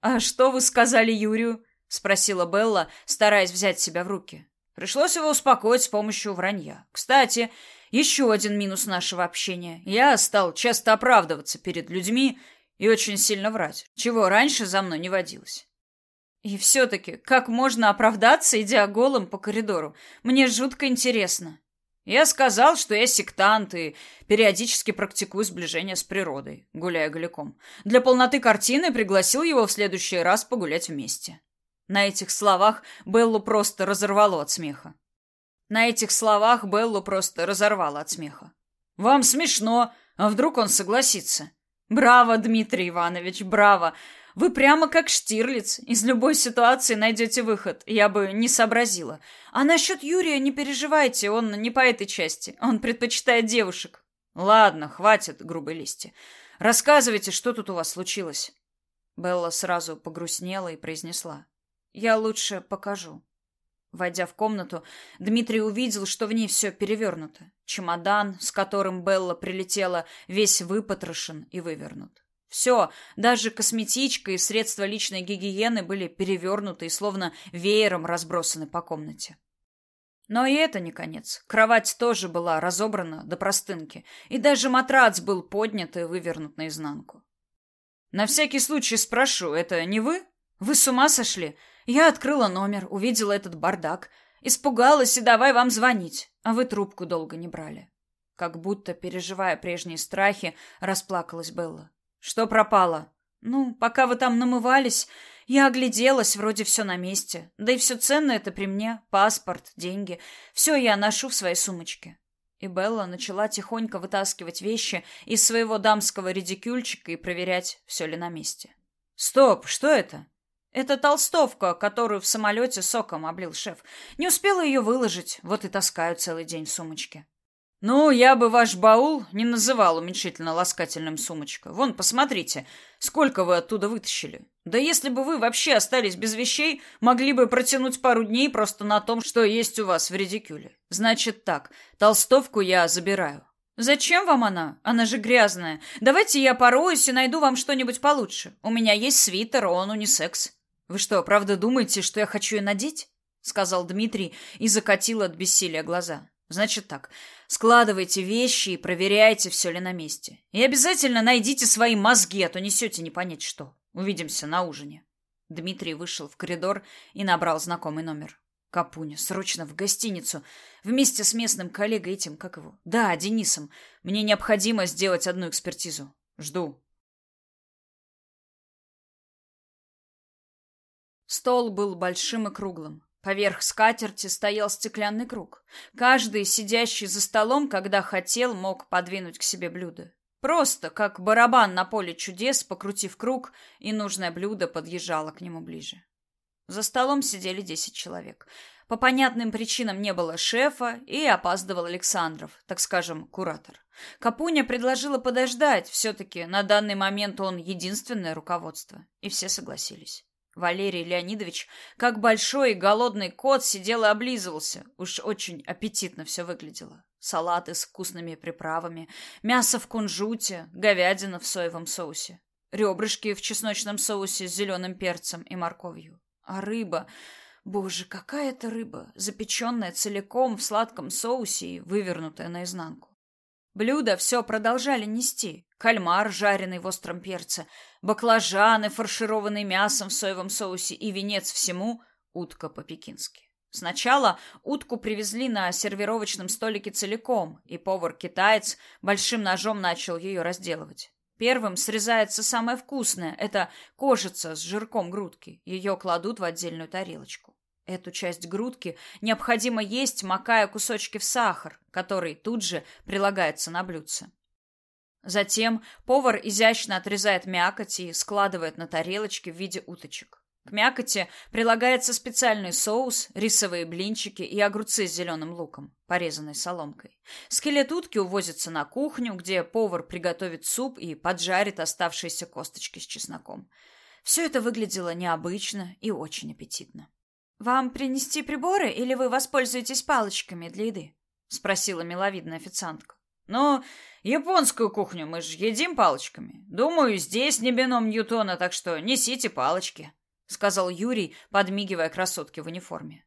«А что вы сказали Юрию?» — спросила Белла, стараясь взять себя в руки. Пришлось его успокоить с помощью вранья. Кстати, еще один минус нашего общения. Я стал часто оправдываться перед людьми и очень сильно врать, чего раньше за мной не водилось. И все-таки, как можно оправдаться, идя голым по коридору? Мне жутко интересно. Я сказал, что я сектант и периодически практикую сближение с природой, гуляя голиком. Для полноты картины пригласил его в следующий раз погулять вместе. На этих словах Беллу просто разорвало от смеха. На этих словах Беллу просто разорвало от смеха. «Вам смешно, а вдруг он согласится?» «Браво, Дмитрий Иванович, браво! Вы прямо как Штирлиц. Из любой ситуации найдете выход. Я бы не сообразила. А насчет Юрия не переживайте, он не по этой части. Он предпочитает девушек. Ладно, хватит грубой листи. Рассказывайте, что тут у вас случилось. Белла сразу погрустнела и произнесла: "Я лучше покажу". Войдя в комнату, Дмитрий увидел, что в ней все перевернуто. Чемодан, с которым Белла прилетела, весь выпотрошен и вывернут. Все, даже косметичка и средства личной гигиены были перевернуты и словно веером разбросаны по комнате. Но и это не конец. Кровать тоже была разобрана до простынки, и даже матрац был поднят и вывернут наизнанку. На всякий случай спрошу, это не вы? Вы с ума сошли? Я открыла номер, увидела этот бардак, испугалась и давай вам звонить, а вы трубку долго не брали. Как будто, переживая прежние страхи, расплакалась Белла. Что пропало? Ну, пока вы там намывались, я огляделась, вроде все на месте. Да и все ценное это при мне. Паспорт, деньги. Все я ношу в своей сумочке. И Белла начала тихонько вытаскивать вещи из своего дамского редикюльчика и проверять, все ли на месте. Стоп, что это? Это толстовка, которую в самолете соком облил шеф. Не успела ее выложить, вот и таскаю целый день в сумочке. Ну, я бы ваш баул не называл уменьшительно-ласкательным сумочкой. Вон, посмотрите, сколько вы оттуда вытащили. Да если бы вы вообще остались без вещей, могли бы протянуть пару дней просто на том, что есть у вас в редикюле. Значит так, толстовку я забираю. Зачем вам она? Она же грязная. Давайте я пороюсь и найду вам что-нибудь получше. У меня есть свитер, он унисекс. Вы что, правда думаете, что я хочу ее надеть? сказал Дмитрий и закатил от бессилия глаза. Значит так, складывайте вещи и проверяйте, все ли на месте. И обязательно найдите свои мозги, а то несете не понять что. Увидимся на ужине. Дмитрий вышел в коридор и набрал знакомый номер. Капуня, срочно в гостиницу. Вместе с местным коллегой этим, как его? Да, Денисом. Мне необходимо сделать одну экспертизу. Жду. Стол был большим и круглым. Поверх скатерти стоял стеклянный круг. Каждый, сидящий за столом, когда хотел, мог подвинуть к себе блюдо. Просто, как барабан на поле чудес, покрутив круг, и нужное блюдо подъезжало к нему ближе. За столом сидели десять человек. По понятным причинам не было шефа, и опаздывал Александров, так скажем, куратор. Капуня предложила подождать, все-таки на данный момент он единственное руководство, и все согласились. Валерий Леонидович, как большой и голодный кот, сидел и облизывался. Уж очень аппетитно все выглядело. Салаты с вкусными приправами, мясо в кунжуте, говядина в соевом соусе, ребрышки в чесночном соусе с зеленым перцем и морковью. А рыба... Боже, какая это рыба, запеченная целиком в сладком соусе и вывернутая наизнанку. Блюда все продолжали нести. Кальмар, жареный в остром перце, баклажаны, фаршированные мясом в соевом соусе и венец всему – утка по-пекински. Сначала утку привезли на сервировочном столике целиком, и повар-китаец большим ножом начал ее разделывать. Первым срезается самое вкусное – это кожица с жирком грудки. Ее кладут в отдельную тарелочку. Эту часть грудки необходимо есть, макая кусочки в сахар, который тут же прилагается на блюдце. Затем повар изящно отрезает мякоть и складывает на тарелочке в виде уточек. К мякоти прилагается специальный соус, рисовые блинчики и огурцы с зеленым луком, порезанной соломкой. Скелет утки увозится на кухню, где повар приготовит суп и поджарит оставшиеся косточки с чесноком. Все это выглядело необычно и очень аппетитно. «Вам принести приборы или вы воспользуетесь палочками для еды?» — спросила миловидная официантка. Но японскую кухню мы же едим палочками. Думаю, здесь не бином Ньютона, так что несите палочки», — сказал Юрий, подмигивая красотке в униформе.